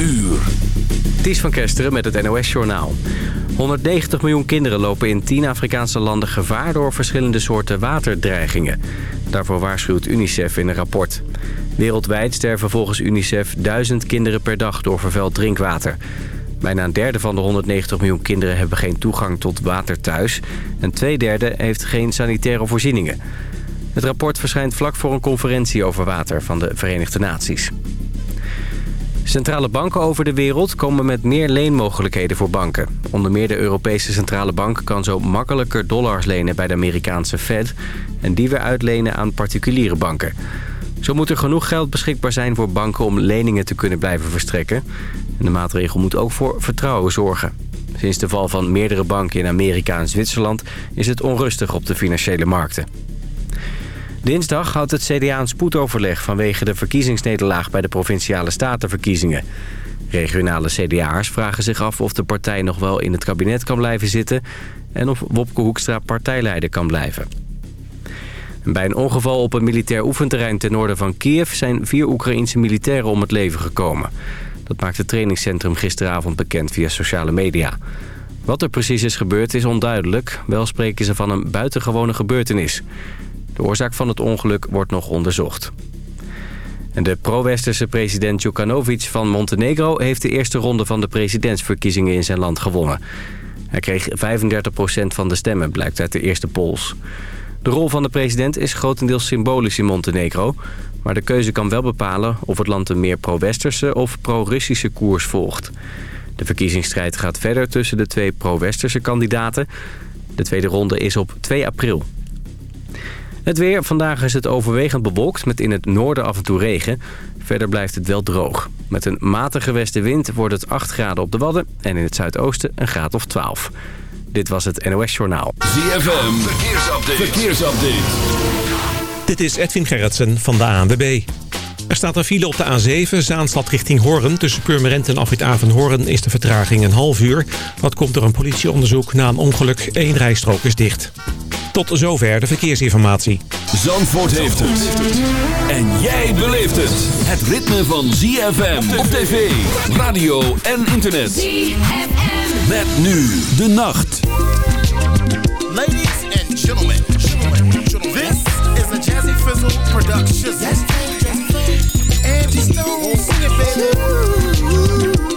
uur. Ties van Kesteren met het NOS-journaal. 190 miljoen kinderen lopen in 10 Afrikaanse landen gevaar... door verschillende soorten waterdreigingen. Daarvoor waarschuwt UNICEF in een rapport. Wereldwijd sterven volgens UNICEF duizend kinderen per dag door vervuild drinkwater. Bijna een derde van de 190 miljoen kinderen hebben geen toegang tot water thuis. En twee derde heeft geen sanitaire voorzieningen. Het rapport verschijnt vlak voor een conferentie over water van de Verenigde Naties. Centrale banken over de wereld komen met meer leenmogelijkheden voor banken. Onder meer de Europese Centrale Bank kan zo makkelijker dollars lenen bij de Amerikaanse Fed... en die weer uitlenen aan particuliere banken. Zo moet er genoeg geld beschikbaar zijn voor banken om leningen te kunnen blijven verstrekken. En de maatregel moet ook voor vertrouwen zorgen. Sinds de val van meerdere banken in Amerika en Zwitserland is het onrustig op de financiële markten. Dinsdag houdt het CDA een spoedoverleg vanwege de verkiezingsnederlaag bij de provinciale statenverkiezingen. Regionale CDA'ers vragen zich af of de partij nog wel in het kabinet kan blijven zitten... en of Wopke Hoekstra partijleider kan blijven. Bij een ongeval op een militair oefenterrein ten noorden van Kiev... zijn vier Oekraïense militairen om het leven gekomen. Dat maakt het trainingscentrum gisteravond bekend via sociale media. Wat er precies is gebeurd is onduidelijk. Wel spreken ze van een buitengewone gebeurtenis. De oorzaak van het ongeluk wordt nog onderzocht. En de pro-westerse president Djukanovic van Montenegro... heeft de eerste ronde van de presidentsverkiezingen in zijn land gewonnen. Hij kreeg 35% van de stemmen, blijkt uit de eerste polls. De rol van de president is grotendeels symbolisch in Montenegro... maar de keuze kan wel bepalen of het land een meer pro-westerse of pro-Russische koers volgt. De verkiezingsstrijd gaat verder tussen de twee pro-westerse kandidaten. De tweede ronde is op 2 april. Het weer. Vandaag is het overwegend bewolkt met in het noorden af en toe regen. Verder blijft het wel droog. Met een matige westenwind wordt het 8 graden op de Wadden... en in het zuidoosten een graad of 12. Dit was het NOS Journaal. ZFM. Verkeersupdate. Verkeersupdate. Dit is Edwin Gerritsen van de ANWB. Er staat een file op de A7, Zaanstad richting Hoorn. Tussen Purmerend en Afrit Hoorn is de vertraging een half uur. Wat komt door een politieonderzoek na een ongeluk. Eén rijstrook is dicht. Tot zover de verkeersinformatie. Zandvoort heeft het. En jij beleeft het. Het ritme van ZFM op tv, radio en internet. ZFM. Met nu de nacht. Ladies and gentlemen. This is a Jazzy Fizzle production.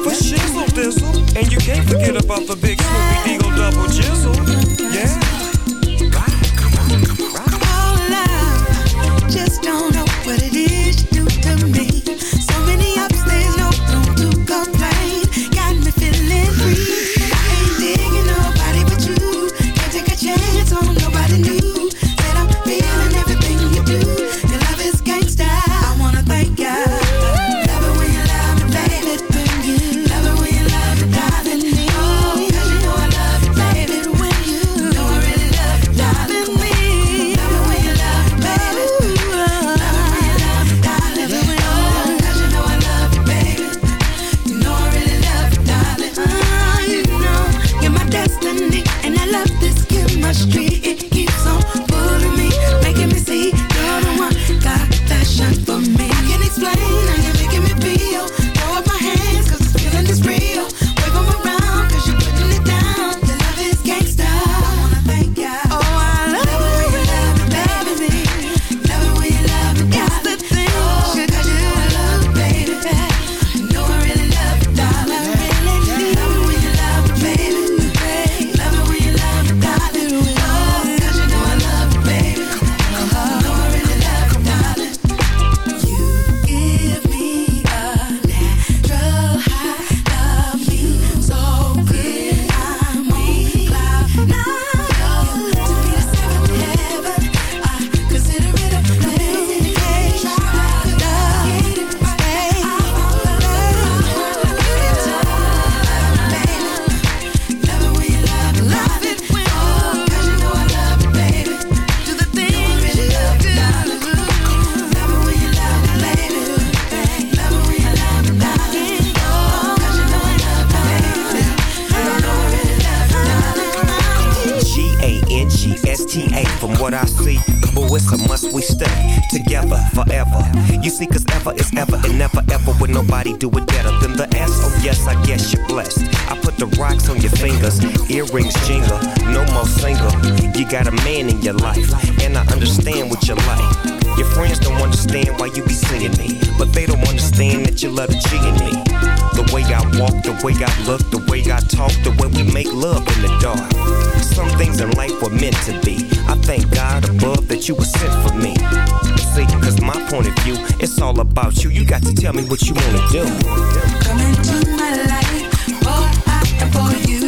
For shizzle dizzle. And you can't forget about the big Snoopy Eagle double jizzle. about you. You got to tell me what you wanna do. Come into my life, boy, I adore you.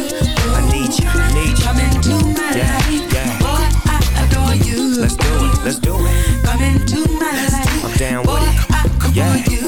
I need you, I need you. Come into my yeah, life, yeah. boy, I adore you. Let's do it, let's do it. Come into my life, I'm down boy, with it. I adore yeah. you.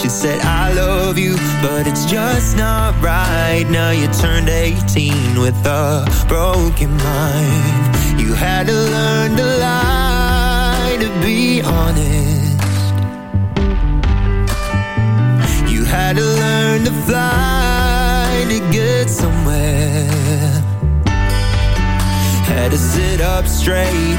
She said, I love you, but it's just not right. Now you turned 18 with a broken mind. You had to learn to lie to be honest. You had to learn to fly to get somewhere. Had to sit up straight,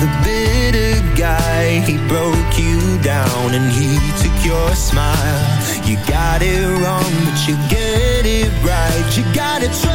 A bitter guy. He broke you down and he took your smile. You got it wrong, but you get it right. You gotta trust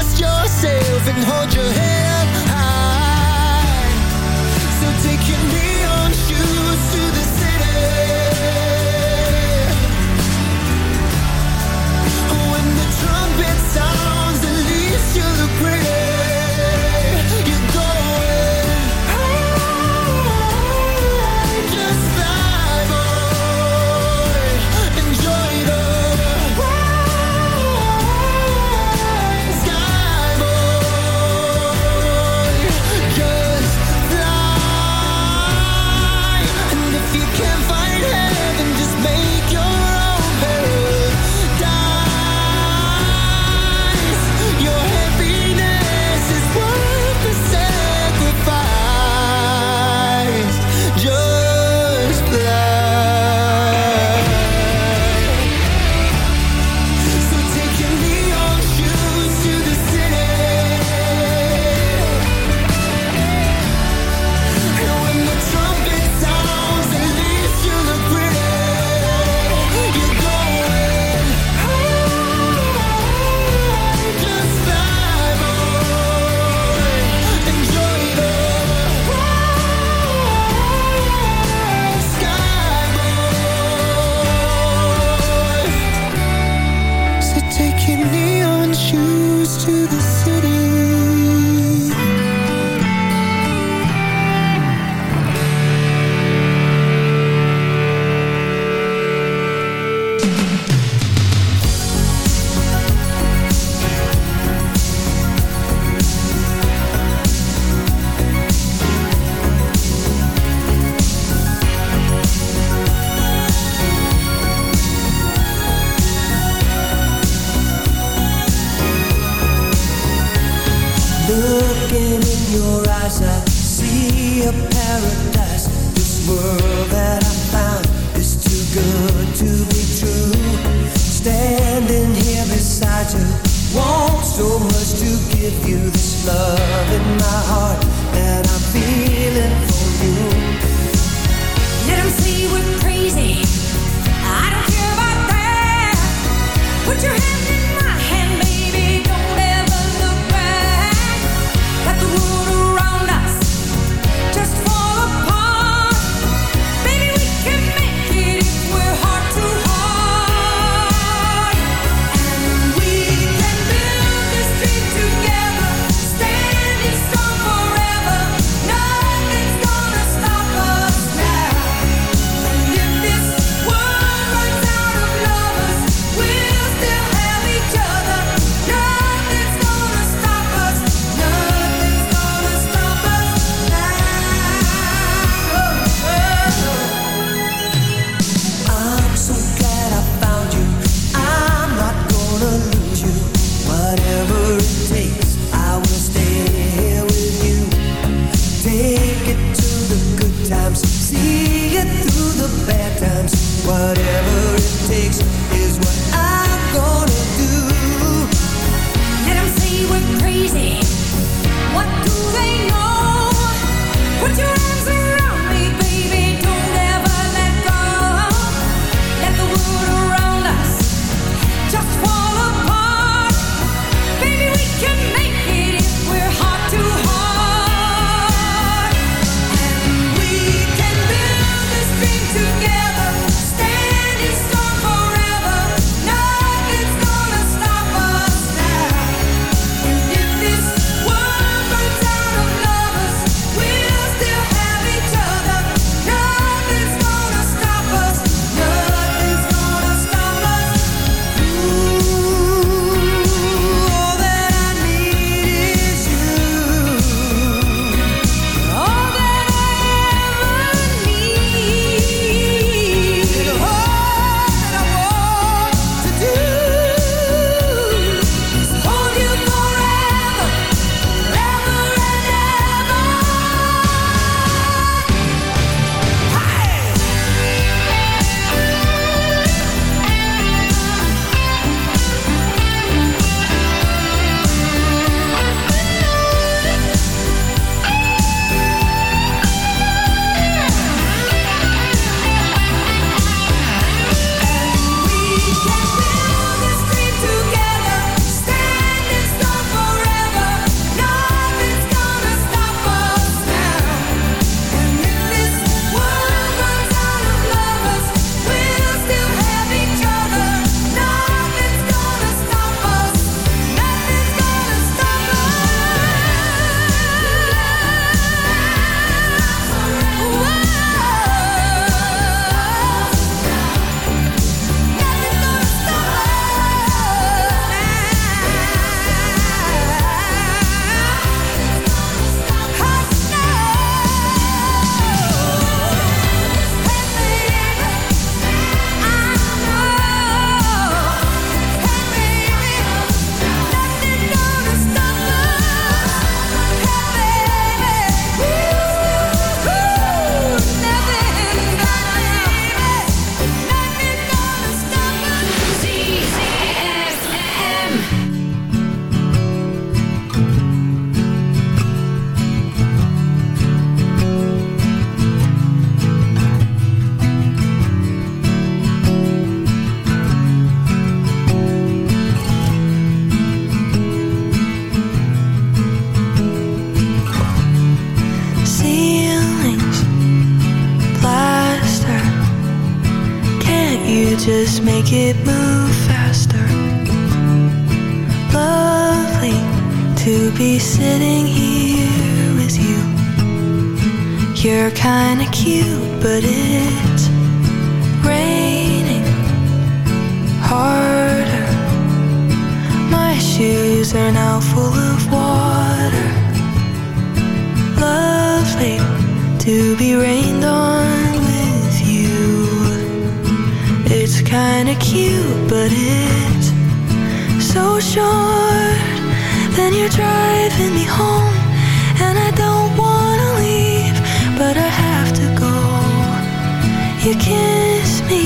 kiss me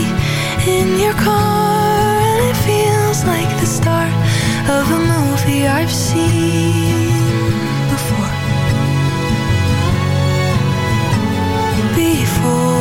in your car And it feels like the start of a movie I've seen before. Before.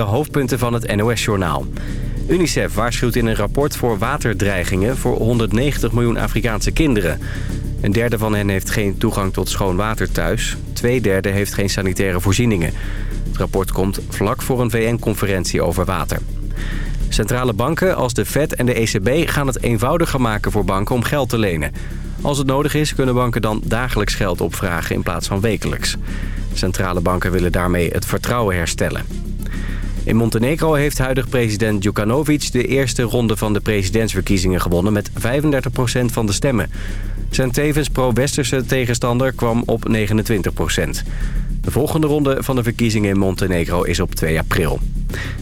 de hoofdpunten van het NOS-journaal. UNICEF waarschuwt in een rapport voor waterdreigingen voor 190 miljoen Afrikaanse kinderen. Een derde van hen heeft geen toegang tot schoon water thuis. Twee derde heeft geen sanitaire voorzieningen. Het rapport komt vlak voor een VN-conferentie over water. Centrale banken als de Fed en de ECB gaan het eenvoudiger maken voor banken om geld te lenen. Als het nodig is, kunnen banken dan dagelijks geld opvragen in plaats van wekelijks. Centrale banken willen daarmee het vertrouwen herstellen. In Montenegro heeft huidig president Djukanovic de eerste ronde van de presidentsverkiezingen gewonnen met 35% van de stemmen. Zijn tevens pro-westerse tegenstander kwam op 29%. De volgende ronde van de verkiezingen in Montenegro is op 2 april.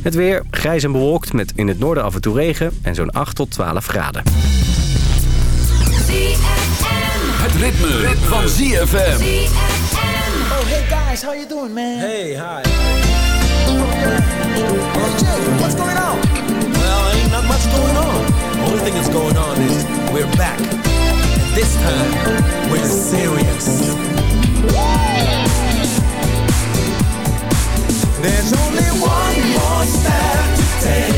Het weer grijs en bewolkt met in het noorden af en toe regen en zo'n 8 tot 12 graden. Het ritme, van ZFM. Oh, hey guys, how you doing, man? Hey, hi. What's going on? Well, ain't not much going on. Only thing that's going on is we're back. This time, we're serious. There's only one more step to take.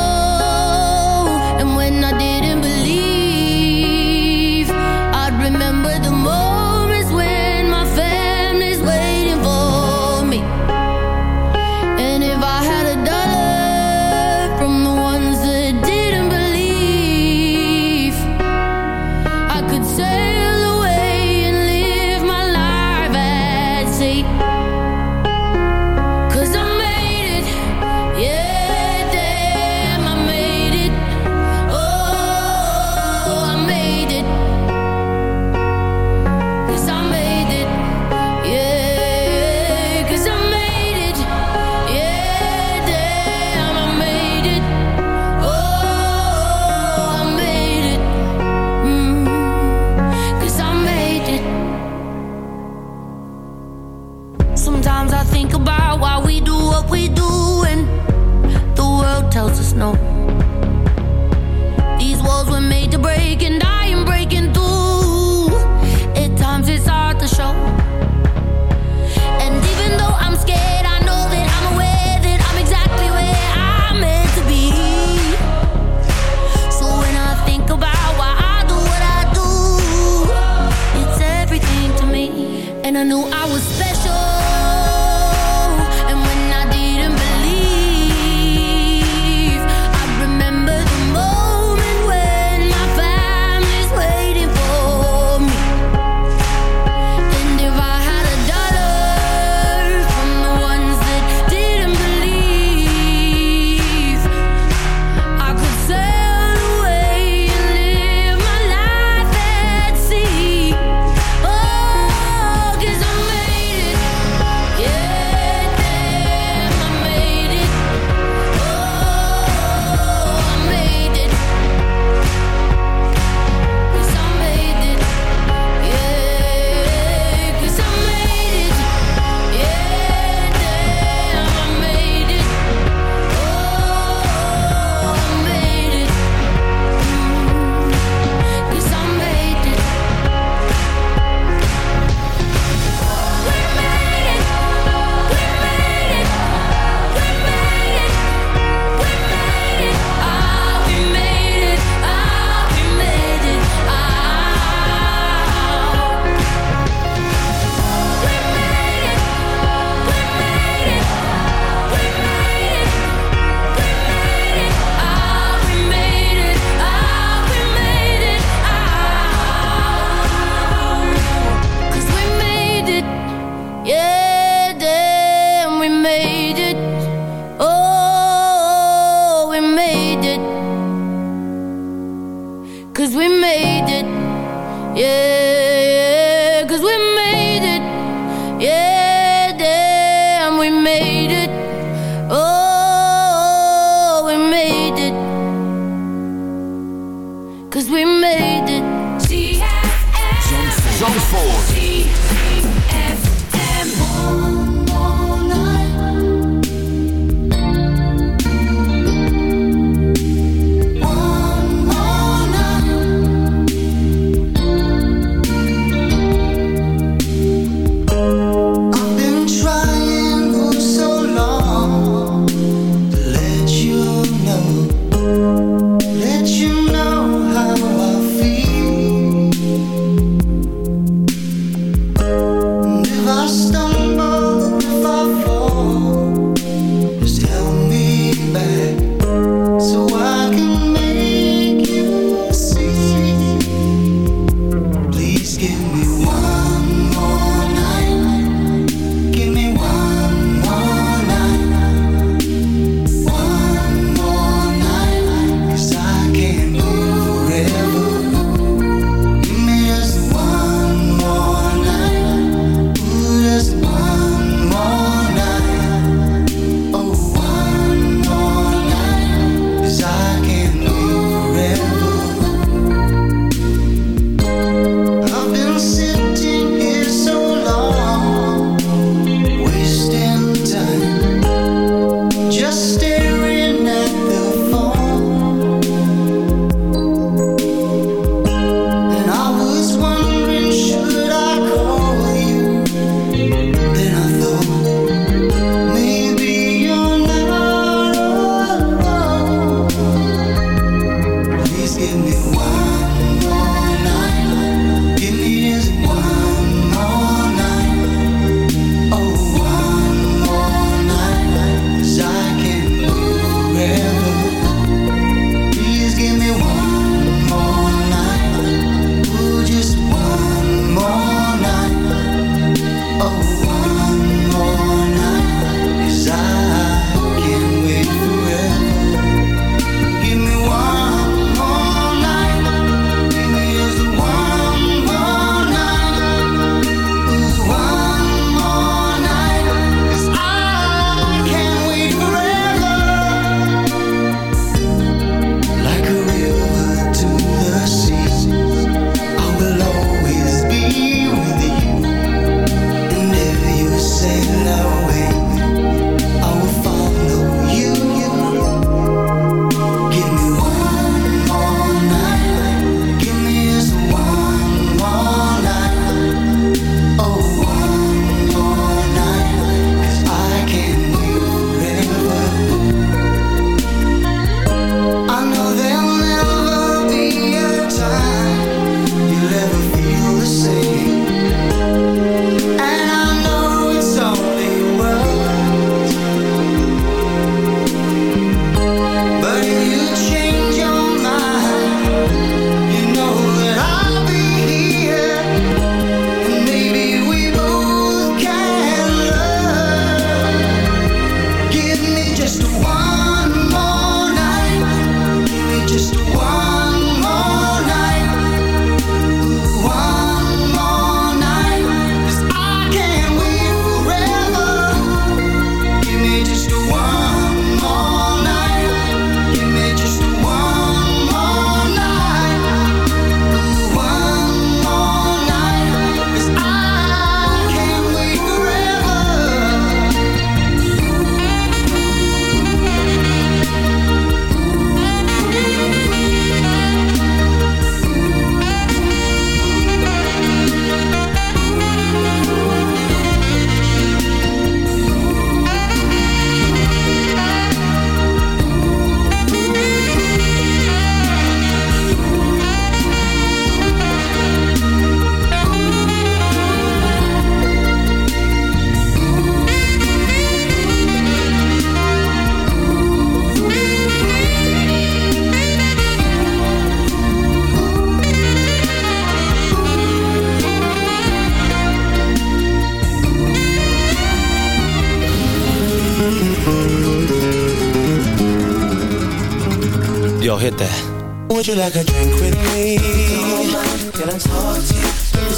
Hit that. Would you like a drink with me? Don't mind, can I talk to you?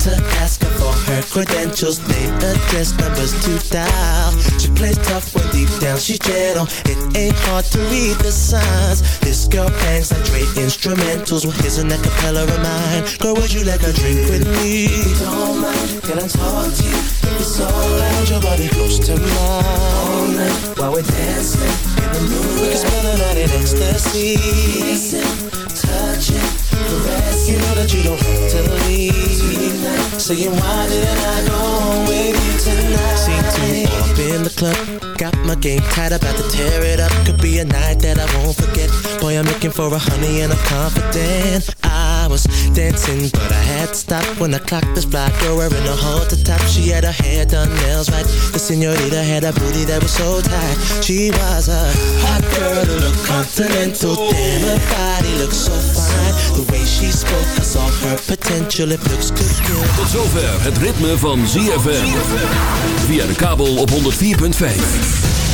to ask her for her credentials, name, address, numbers to dial. She plays tough when deep down she's gentle. It ain't hard to read the signs. This girl bangs like Dre instrumentals. Well, here's an acapella of mine. Girl, would you like a drink with me? Don't mind, can I talk to you? It's alright, your body close to mine. All night while we're dancing in the moonlight. We can spend the night in ecstasy. Kissing, touching, caressing. You know that you don't have to leave. Saying why didn't I go with you tonight? Seem to up in the club. Got my game tight, about to tear it up. Could be a night that I won't forget. Boy, I'm looking for a honey and I'm confident. I was dancing, but I had to stop when I clocked this fly girl wearing a halter top. She had her hair done, nails right. The senorita had a booty that was so tight. She was a hot girl who looked continental. Damn, her body looked so fine. The way she spoke, I saw her potential. It looks good, good. Tot zover het ritme van ZFM. Via de kabel op 104.5.